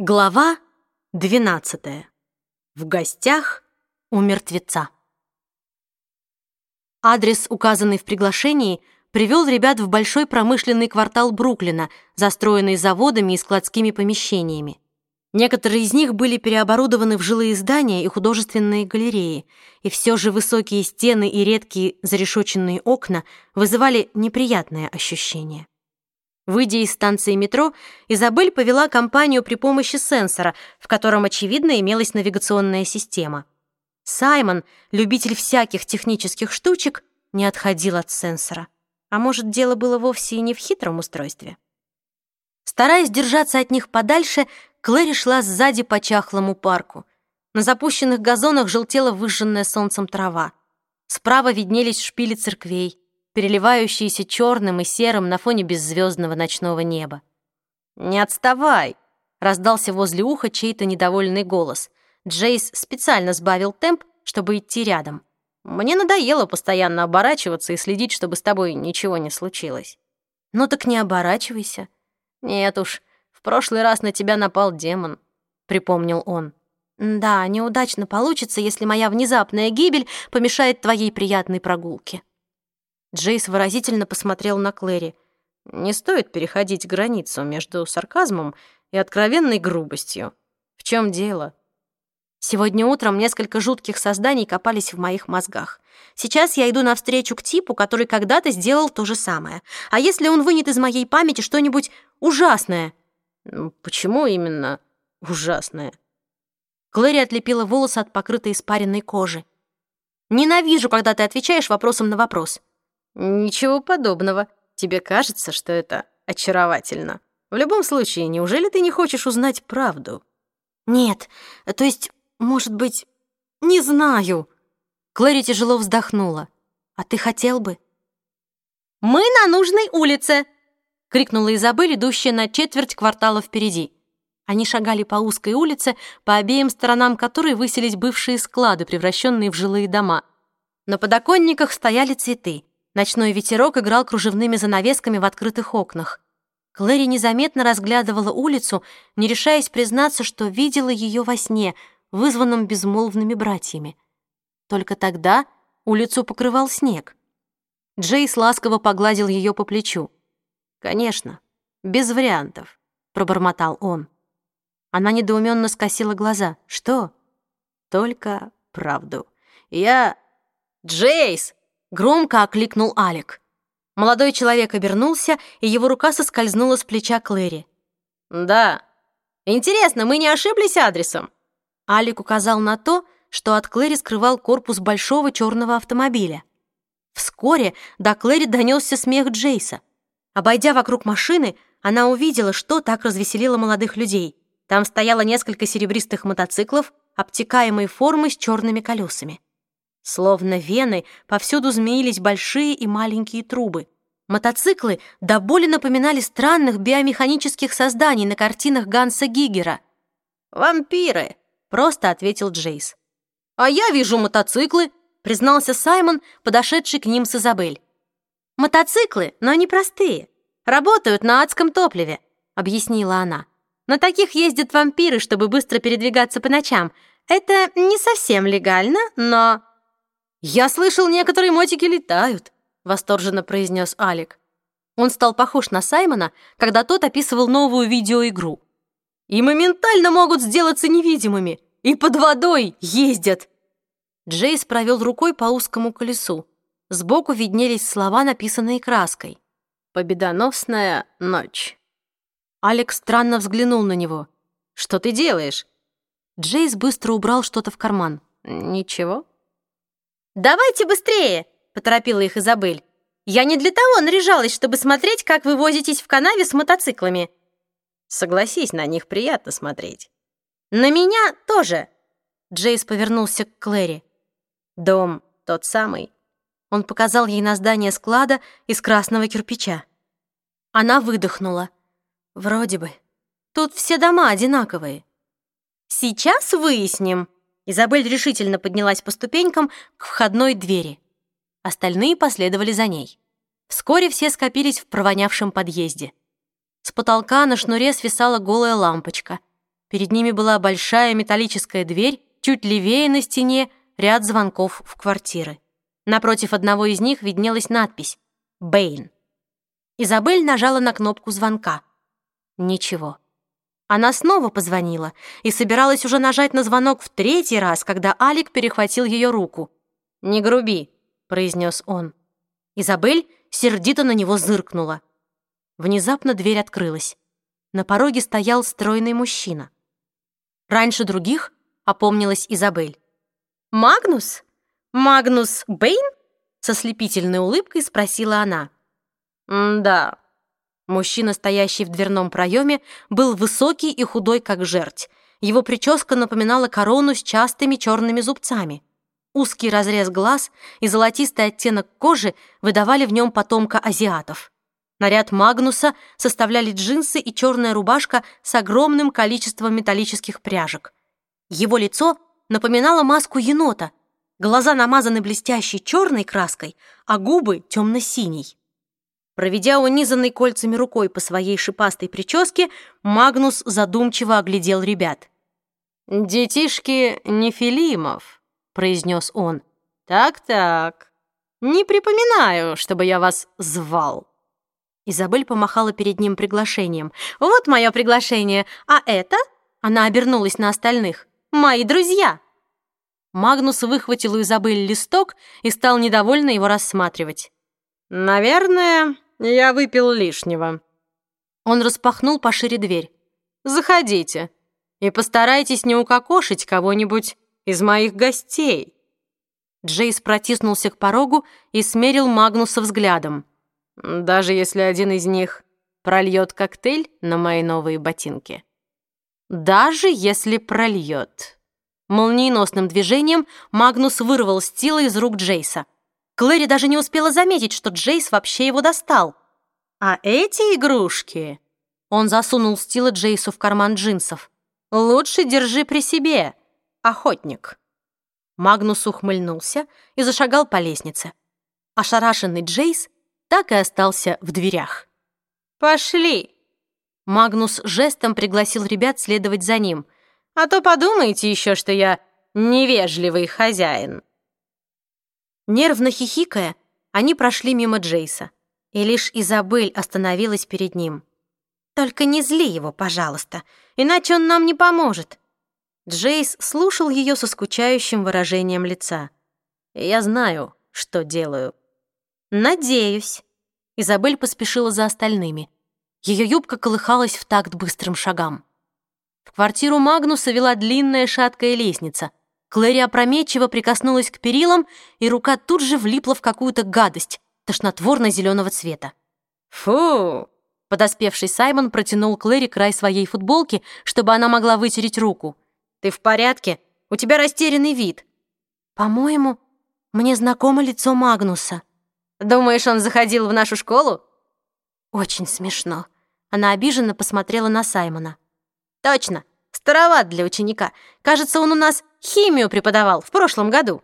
Глава 12. В гостях у мертвеца. Адрес, указанный в приглашении, привел ребят в большой промышленный квартал Бруклина, застроенный заводами и складскими помещениями. Некоторые из них были переоборудованы в жилые здания и художественные галереи, и все же высокие стены и редкие зарешоченные окна вызывали неприятное ощущение. Выйдя из станции метро, Изабель повела компанию при помощи сенсора, в котором, очевидно, имелась навигационная система. Саймон, любитель всяких технических штучек, не отходил от сенсора. А может, дело было вовсе и не в хитром устройстве? Стараясь держаться от них подальше, Клэри шла сзади по чахлому парку. На запущенных газонах желтела выжженная солнцем трава. Справа виднелись шпили церквей переливающиеся черным и серым на фоне беззвездного ночного неба. «Не отставай!» — раздался возле уха чей-то недовольный голос. Джейс специально сбавил темп, чтобы идти рядом. «Мне надоело постоянно оборачиваться и следить, чтобы с тобой ничего не случилось». «Ну так не оборачивайся». «Нет уж, в прошлый раз на тебя напал демон», — припомнил он. «Да, неудачно получится, если моя внезапная гибель помешает твоей приятной прогулке». Джейс выразительно посмотрел на Клэри. «Не стоит переходить границу между сарказмом и откровенной грубостью. В чем дело?» Сегодня утром несколько жутких созданий копались в моих мозгах. Сейчас я иду навстречу к типу, который когда-то сделал то же самое. А если он вынет из моей памяти что-нибудь ужасное? Почему именно ужасное? Клэри отлепила волосы от покрытой испаренной кожи. Ненавижу, когда ты отвечаешь вопросом на вопрос. «Ничего подобного. Тебе кажется, что это очаровательно. В любом случае, неужели ты не хочешь узнать правду?» «Нет, то есть, может быть, не знаю». Клэри тяжело вздохнула. «А ты хотел бы?» «Мы на нужной улице!» — крикнула Изабель, идущая на четверть квартала впереди. Они шагали по узкой улице, по обеим сторонам которой высились бывшие склады, превращенные в жилые дома. На подоконниках стояли цветы. Ночной ветерок играл кружевными занавесками в открытых окнах. Клэри незаметно разглядывала улицу, не решаясь признаться, что видела ее во сне, вызванном безмолвными братьями. Только тогда улицу покрывал снег. Джейс ласково погладил ее по плечу. «Конечно, без вариантов», — пробормотал он. Она недоуменно скосила глаза. «Что?» «Только правду. Я...» «Джейс!» Громко окликнул Алик. Молодой человек обернулся, и его рука соскользнула с плеча Клэри. «Да. Интересно, мы не ошиблись адресом?» Алик указал на то, что от Клэри скрывал корпус большого черного автомобиля. Вскоре до Клэри донесся смех Джейса. Обойдя вокруг машины, она увидела, что так развеселило молодых людей. Там стояло несколько серебристых мотоциклов, обтекаемой формы с черными колесами. Словно вены, повсюду змеились большие и маленькие трубы. Мотоциклы до боли напоминали странных биомеханических созданий на картинах Ганса Гигера. «Вампиры!» — просто ответил Джейс. «А я вижу мотоциклы!» — признался Саймон, подошедший к ним с Изабель. «Мотоциклы, но они простые. Работают на адском топливе», — объяснила она. «На таких ездят вампиры, чтобы быстро передвигаться по ночам. Это не совсем легально, но...» «Я слышал, некоторые мотики летают», — восторженно произнес Алик. Он стал похож на Саймона, когда тот описывал новую видеоигру. «И моментально могут сделаться невидимыми, и под водой ездят!» Джейс провел рукой по узкому колесу. Сбоку виднелись слова, написанные краской. «Победоносная ночь». Алекс странно взглянул на него. «Что ты делаешь?» Джейс быстро убрал что-то в карман. «Ничего». «Давайте быстрее!» — поторопила их Изабель. «Я не для того наряжалась, чтобы смотреть, как вы возитесь в канаве с мотоциклами». «Согласись, на них приятно смотреть». «На меня тоже!» Джейс повернулся к Клэри. «Дом тот самый». Он показал ей на здание склада из красного кирпича. Она выдохнула. «Вроде бы. Тут все дома одинаковые». «Сейчас выясним», Изабель решительно поднялась по ступенькам к входной двери. Остальные последовали за ней. Вскоре все скопились в провонявшем подъезде. С потолка на шнуре свисала голая лампочка. Перед ними была большая металлическая дверь, чуть левее на стене ряд звонков в квартиры. Напротив одного из них виднелась надпись «Бэйн». Изабель нажала на кнопку звонка. Ничего. Она снова позвонила и собиралась уже нажать на звонок в третий раз, когда Алик перехватил ее руку. «Не груби», — произнес он. Изабель сердито на него зыркнула. Внезапно дверь открылась. На пороге стоял стройный мужчина. Раньше других опомнилась Изабель. «Магнус? Магнус Бэйн?» Со слепительной улыбкой спросила она. «Да». Мужчина, стоящий в дверном проеме, был высокий и худой, как жерть. Его прическа напоминала корону с частыми черными зубцами. Узкий разрез глаз и золотистый оттенок кожи выдавали в нем потомка азиатов. Наряд Магнуса составляли джинсы и черная рубашка с огромным количеством металлических пряжек. Его лицо напоминало маску енота, глаза намазаны блестящей черной краской, а губы темно-синий. Проведя унизанной кольцами рукой по своей шипастой прическе, Магнус задумчиво оглядел ребят. «Детишки Нефилимов», — произнес он. «Так-так, не припоминаю, чтобы я вас звал». Изабель помахала перед ним приглашением. «Вот мое приглашение, а это...» Она обернулась на остальных. «Мои друзья!» Магнус выхватил у Изабель листок и стал недовольно его рассматривать. «Наверное, я выпил лишнего». Он распахнул пошире дверь. «Заходите и постарайтесь не укокошить кого-нибудь из моих гостей». Джейс протиснулся к порогу и смерил Магнуса взглядом даже если один из них прольет коктейль на мои новые ботинки. Даже если прольет. Молниеносным движением Магнус вырвал Стила из рук Джейса. Клэри даже не успела заметить, что Джейс вообще его достал. А эти игрушки... Он засунул Стила Джейсу в карман джинсов. «Лучше держи при себе, охотник». Магнус ухмыльнулся и зашагал по лестнице. Ошарашенный Джейс так и остался в дверях. «Пошли!» Магнус жестом пригласил ребят следовать за ним. «А то подумайте еще, что я невежливый хозяин». Нервно хихикая, они прошли мимо Джейса, и лишь Изабель остановилась перед ним. «Только не зли его, пожалуйста, иначе он нам не поможет». Джейс слушал ее со скучающим выражением лица. «Я знаю, что делаю», «Надеюсь». Изабель поспешила за остальными. Ее юбка колыхалась в такт быстрым шагам. В квартиру Магнуса вела длинная шаткая лестница. Клэри опрометчиво прикоснулась к перилам, и рука тут же влипла в какую-то гадость, тошнотворно-зеленого цвета. «Фу!» Подоспевший Саймон протянул Клэри край своей футболки, чтобы она могла вытереть руку. «Ты в порядке? У тебя растерянный вид». «По-моему, мне знакомо лицо Магнуса», Думаешь, он заходил в нашу школу?» «Очень смешно». Она обиженно посмотрела на Саймона. «Точно, староват для ученика. Кажется, он у нас химию преподавал в прошлом году».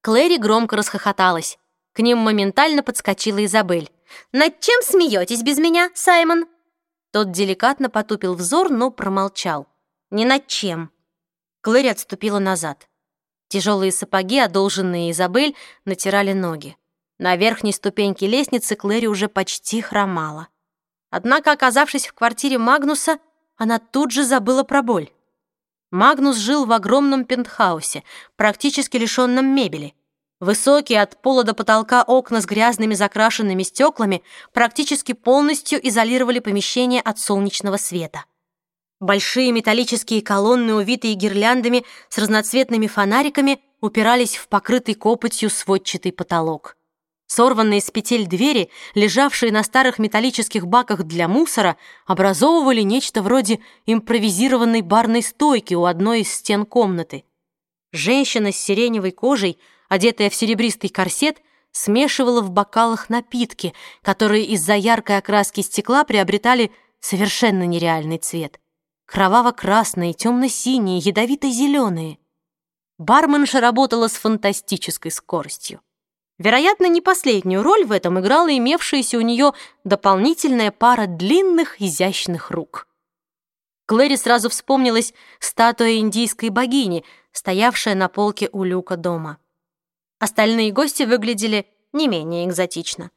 Клэри громко расхохоталась. К ним моментально подскочила Изабель. «Над чем смеетесь без меня, Саймон?» Тот деликатно потупил взор, но промолчал. «Ни над чем». Клэри отступила назад. Тяжелые сапоги, одолженные Изабель, натирали ноги. На верхней ступеньке лестницы Клэри уже почти хромала. Однако, оказавшись в квартире Магнуса, она тут же забыла про боль. Магнус жил в огромном пентхаусе, практически лишенном мебели. Высокие от пола до потолка окна с грязными закрашенными стеклами практически полностью изолировали помещение от солнечного света. Большие металлические колонны, увитые гирляндами с разноцветными фонариками, упирались в покрытый копотью сводчатый потолок. Сорванные с петель двери, лежавшие на старых металлических баках для мусора, образовывали нечто вроде импровизированной барной стойки у одной из стен комнаты. Женщина с сиреневой кожей, одетая в серебристый корсет, смешивала в бокалах напитки, которые из-за яркой окраски стекла приобретали совершенно нереальный цвет. Кроваво-красные, темно-синие, ядовито-зеленые. Барменша работала с фантастической скоростью. Вероятно, не последнюю роль в этом играла имевшаяся у нее дополнительная пара длинных изящных рук. Клэри сразу вспомнилась статуя индийской богини, стоявшая на полке у люка дома. Остальные гости выглядели не менее экзотично.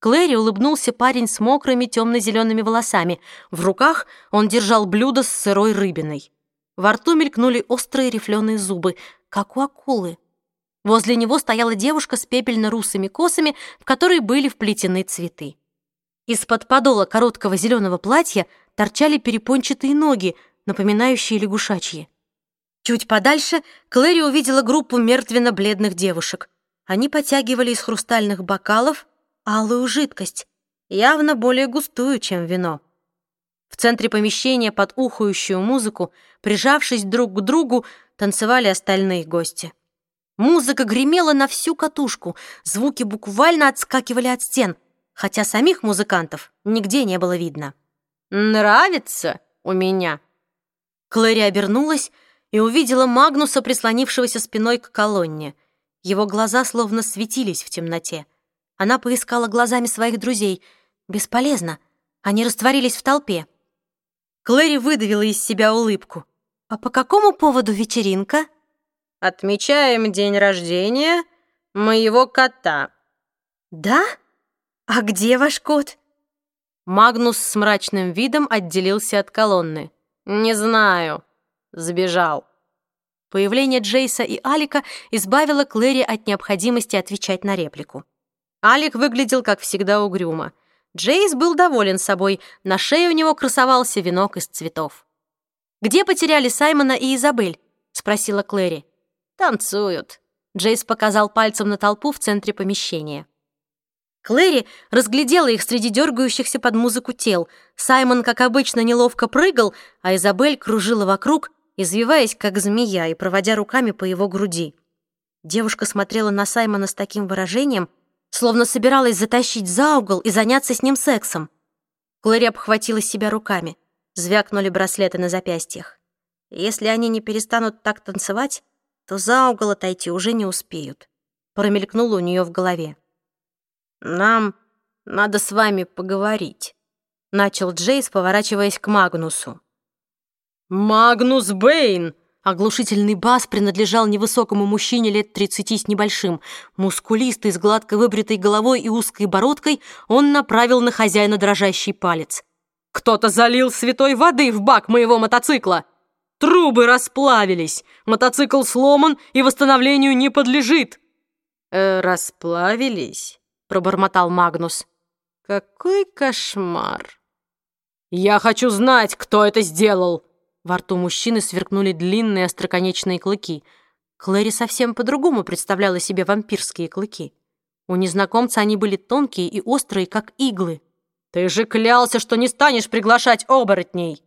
Клэри улыбнулся парень с мокрыми темно-зелеными волосами. В руках он держал блюдо с сырой рыбиной. Во рту мелькнули острые рифленые зубы, как у акулы. Возле него стояла девушка с пепельно-русыми косами, в которые были вплетены цветы. Из-под подола короткого зеленого платья торчали перепончатые ноги, напоминающие лягушачьи. Чуть подальше Клэри увидела группу мертвенно-бледных девушек. Они потягивали из хрустальных бокалов алую жидкость, явно более густую, чем вино. В центре помещения под ухающую музыку, прижавшись друг к другу, танцевали остальные гости. Музыка гремела на всю катушку, звуки буквально отскакивали от стен, хотя самих музыкантов нигде не было видно. «Нравится у меня?» Клэри обернулась и увидела Магнуса, прислонившегося спиной к колонне. Его глаза словно светились в темноте. Она поискала глазами своих друзей. Бесполезно. Они растворились в толпе. Клэри выдавила из себя улыбку. «А по какому поводу вечеринка?» «Отмечаем день рождения моего кота». «Да? А где ваш кот?» Магнус с мрачным видом отделился от колонны. «Не знаю. Сбежал». Появление Джейса и Алика избавило Клэри от необходимости отвечать на реплику. Алик выглядел, как всегда, угрюмо. Джейс был доволен собой, на шее у него красовался венок из цветов. «Где потеряли Саймона и Изабель?» — спросила Клэри. «Танцуют», — Джейс показал пальцем на толпу в центре помещения. Клэри разглядела их среди дергающихся под музыку тел. Саймон, как обычно, неловко прыгал, а Изабель кружила вокруг, извиваясь, как змея, и проводя руками по его груди. Девушка смотрела на Саймона с таким выражением — словно собиралась затащить за угол и заняться с ним сексом. Клэри обхватила себя руками. Звякнули браслеты на запястьях. Если они не перестанут так танцевать, то за угол отойти уже не успеют. Промелькнуло у нее в голове. «Нам надо с вами поговорить», — начал Джейс, поворачиваясь к Магнусу. «Магнус Бэйн!» Оглушительный бас принадлежал невысокому мужчине лет тридцати с небольшим. Мускулистый, с гладко выбритой головой и узкой бородкой, он направил на хозяина дрожащий палец. «Кто-то залил святой воды в бак моего мотоцикла! Трубы расплавились! Мотоцикл сломан и восстановлению не подлежит!» «Э, «Расплавились?» — пробормотал Магнус. «Какой кошмар!» «Я хочу знать, кто это сделал!» Во рту мужчины сверкнули длинные остроконечные клыки. Клэри совсем по-другому представляла себе вампирские клыки. У незнакомца они были тонкие и острые, как иглы. «Ты же клялся, что не станешь приглашать оборотней!»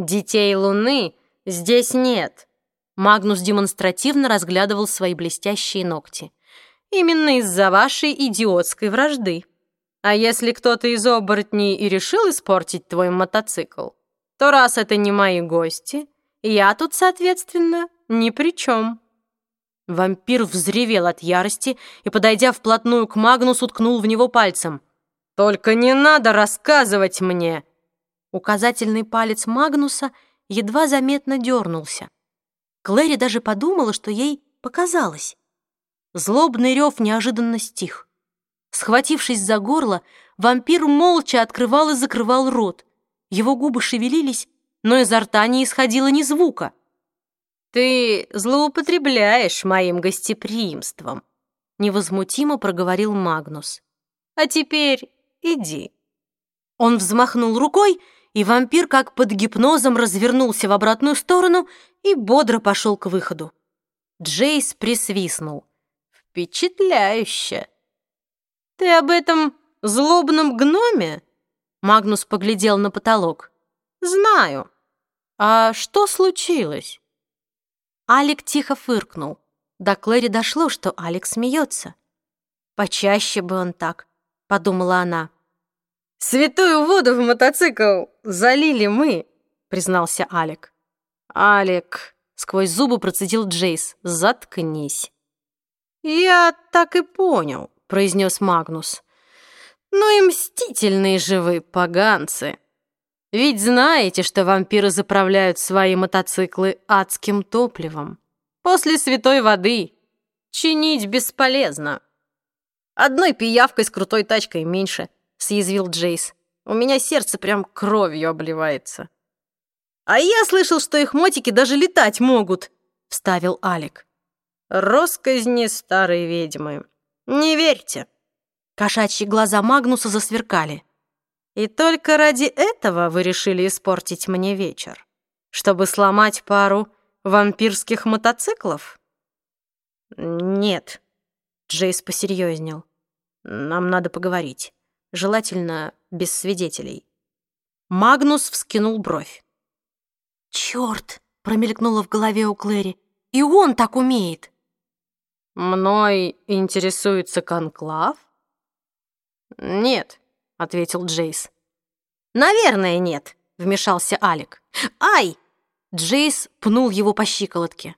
«Детей Луны здесь нет!» Магнус демонстративно разглядывал свои блестящие ногти. «Именно из-за вашей идиотской вражды. А если кто-то из оборотней и решил испортить твой мотоцикл, то раз это не мои гости, я тут, соответственно, ни при чем». Вампир взревел от ярости и, подойдя вплотную к Магнусу, ткнул в него пальцем. «Только не надо рассказывать мне!» Указательный палец Магнуса едва заметно дернулся. Клэри даже подумала, что ей показалось. Злобный рев неожиданно стих. Схватившись за горло, вампир молча открывал и закрывал рот. Его губы шевелились, но изо рта не исходило ни звука. «Ты злоупотребляешь моим гостеприимством», — невозмутимо проговорил Магнус. «А теперь иди». Он взмахнул рукой, и вампир, как под гипнозом, развернулся в обратную сторону и бодро пошел к выходу. Джейс присвистнул. «Впечатляюще! Ты об этом злобном гноме?» Магнус поглядел на потолок. «Знаю. А что случилось?» Алик тихо фыркнул. До Клэри дошло, что Алик смеется. «Почаще бы он так», — подумала она. «Святую воду в мотоцикл залили мы», — признался Алик. «Алик», — сквозь зубы процедил Джейс, — «заткнись». «Я так и понял», — произнес Магнус. Ну и мстительные же вы, поганцы. Ведь знаете, что вампиры заправляют свои мотоциклы адским топливом. После святой воды чинить бесполезно. Одной пиявкой с крутой тачкой меньше, съязвил Джейс. У меня сердце прям кровью обливается. А я слышал, что их мотики даже летать могут, вставил Алик. Росказни старой ведьмы. Не верьте. Кошачьи глаза Магнуса засверкали. И только ради этого вы решили испортить мне вечер? Чтобы сломать пару вампирских мотоциклов? Нет. Джейс посерьезнел. Нам надо поговорить. Желательно без свидетелей. Магнус вскинул бровь. «Черт!» — промелькнуло в голове у Клэри. «И он так умеет!» «Мной интересуется конклав?» «Нет», ответил Джейс. «Наверное, нет», — вмешался Алик. «Ай!» Джейс пнул его по щиколотке.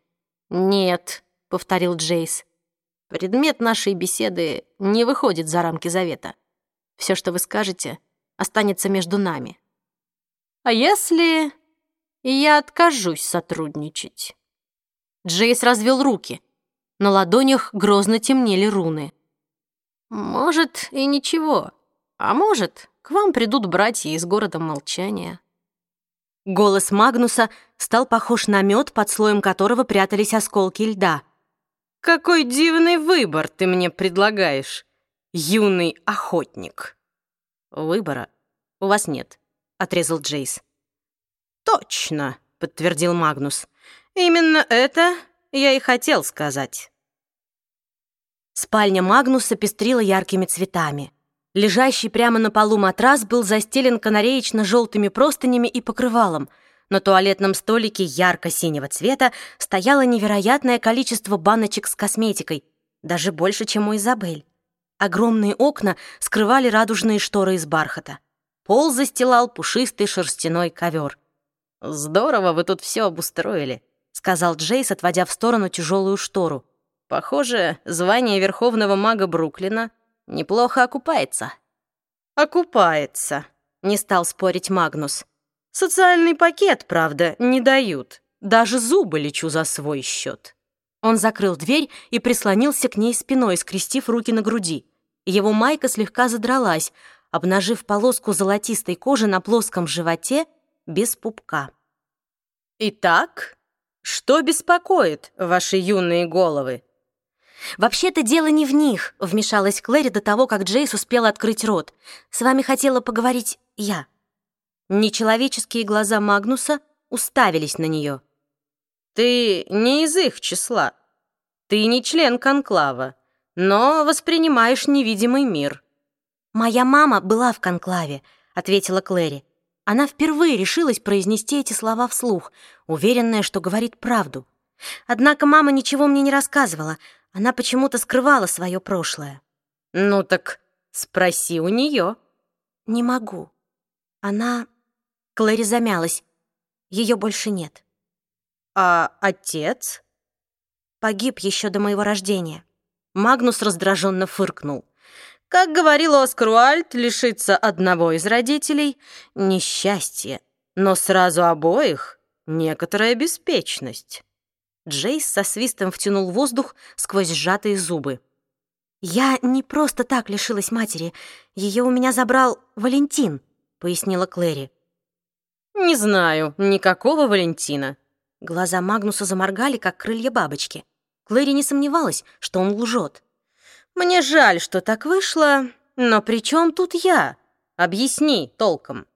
«Нет», — повторил Джейс. «Предмет нашей беседы не выходит за рамки завета. Все, что вы скажете, останется между нами. А если я откажусь сотрудничать?» Джейс развел руки. На ладонях грозно темнели руны. «Может, и ничего», а может, к вам придут братья из города молчания. Голос Магнуса стал похож на мед, под слоем которого прятались осколки льда. «Какой дивный выбор ты мне предлагаешь, юный охотник!» «Выбора у вас нет», — отрезал Джейс. «Точно», — подтвердил Магнус. «Именно это я и хотел сказать». Спальня Магнуса пестрила яркими цветами. Лежащий прямо на полу матрас был застелен канареечно-желтыми простынями и покрывалом. На туалетном столике ярко-синего цвета стояло невероятное количество баночек с косметикой, даже больше, чем у Изабель. Огромные окна скрывали радужные шторы из бархата. Пол застилал пушистый шерстяной ковер. «Здорово вы тут все обустроили», — сказал Джейс, отводя в сторону тяжелую штору. «Похоже, звание верховного мага Бруклина — неплохо окупается». «Окупается», — не стал спорить Магнус. «Социальный пакет, правда, не дают. Даже зубы лечу за свой счет». Он закрыл дверь и прислонился к ней спиной, скрестив руки на груди. Его майка слегка задралась, обнажив полоску золотистой кожи на плоском животе без пупка. «Итак, что беспокоит ваши юные головы?» «Вообще-то дело не в них», — вмешалась Клэри до того, как Джейс успел открыть рот. «С вами хотела поговорить я». Нечеловеческие глаза Магнуса уставились на нее. «Ты не из их числа. Ты не член конклава, но воспринимаешь невидимый мир». «Моя мама была в конклаве», — ответила Клэри. Она впервые решилась произнести эти слова вслух, уверенная, что говорит правду. Однако мама ничего мне не рассказывала, она почему-то скрывала свое прошлое. «Ну так спроси у нее». «Не могу. Она...» Клэри замялась. Ее больше нет. «А отец?» Погиб еще до моего рождения. Магнус раздраженно фыркнул. Как говорил Оскар Уальд, лишиться одного из родителей — несчастье, но сразу обоих — некоторая беспечность. Джейс со свистом втянул воздух сквозь сжатые зубы. «Я не просто так лишилась матери. Ее у меня забрал Валентин», — пояснила Клэри. «Не знаю никакого Валентина». Глаза Магнуса заморгали, как крылья бабочки. Клэри не сомневалась, что он лжет. «Мне жаль, что так вышло, но при чем тут я? Объясни толком».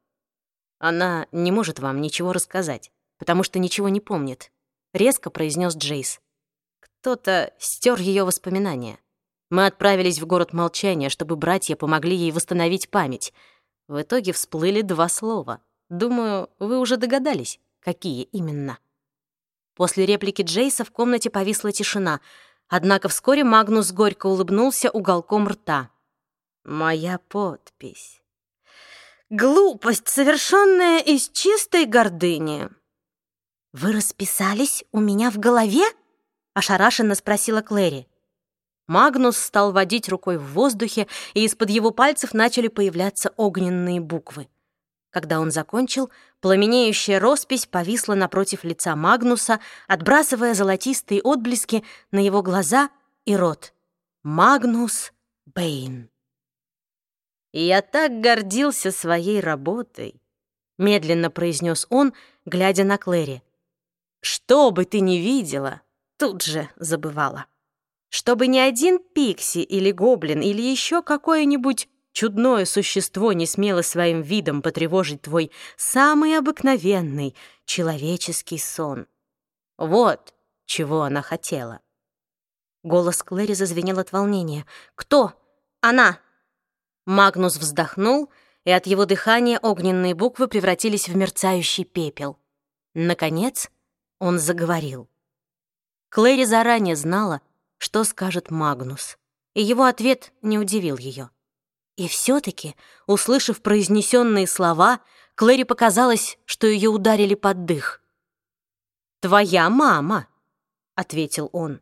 Она не может вам ничего рассказать, потому что ничего не помнит резко произнес Джейс. Кто-то стер ее воспоминания. Мы отправились в город молчания, чтобы братья помогли ей восстановить память. В итоге всплыли два слова. Думаю, вы уже догадались, какие именно. После реплики Джейса в комнате повисла тишина, однако вскоре Магнус горько улыбнулся уголком рта. «Моя подпись. Глупость, совершенная из чистой гордыни. «Вы расписались у меня в голове?» — ошарашенно спросила Клэри. Магнус стал водить рукой в воздухе, и из-под его пальцев начали появляться огненные буквы. Когда он закончил, пламенеющая роспись повисла напротив лица Магнуса, отбрасывая золотистые отблески на его глаза и рот. Магнус Бэйн. «Я так гордился своей работой», — медленно произнес он, глядя на Клэри. «Что бы ты ни видела, тут же забывала. Чтобы ни один пикси или гоблин или еще какое-нибудь чудное существо не смело своим видом потревожить твой самый обыкновенный человеческий сон. Вот чего она хотела. Голос Клэри зазвенел от волнения. «Кто? Она!» Магнус вздохнул, и от его дыхания огненные буквы превратились в мерцающий пепел. Наконец он заговорил. Клэри заранее знала, что скажет Магнус, и его ответ не удивил ее. И все-таки, услышав произнесенные слова, Клэри показалось, что ее ударили под дых. «Твоя мама», — ответил он.